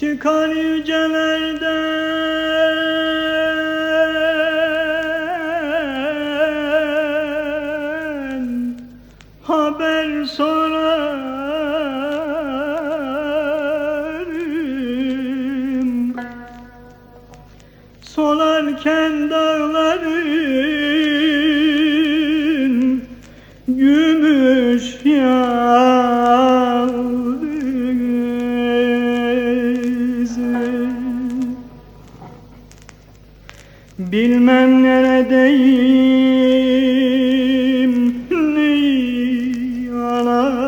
Çıkar yücelerden haber sorarım. Solarken dağların Bilmem neredeyim neyi alarım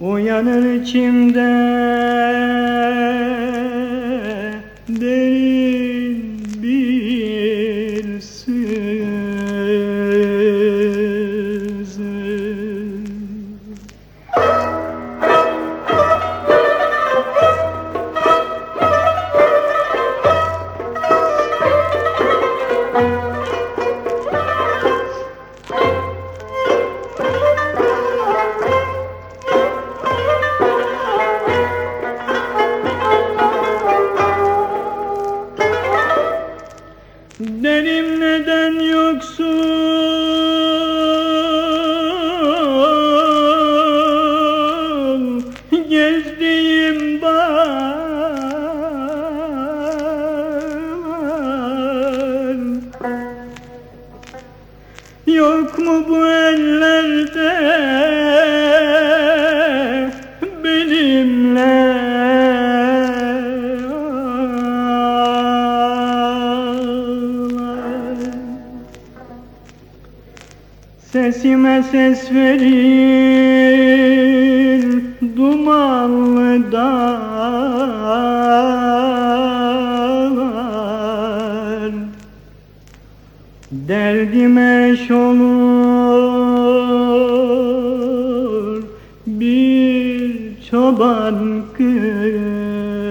Uyanır içimde Derim neden yoksun? Gezdiğim bağlar Yok mu bu ellerde Sesime ses verin dumanlı dağlar. Derdime eş olur bir çoban kız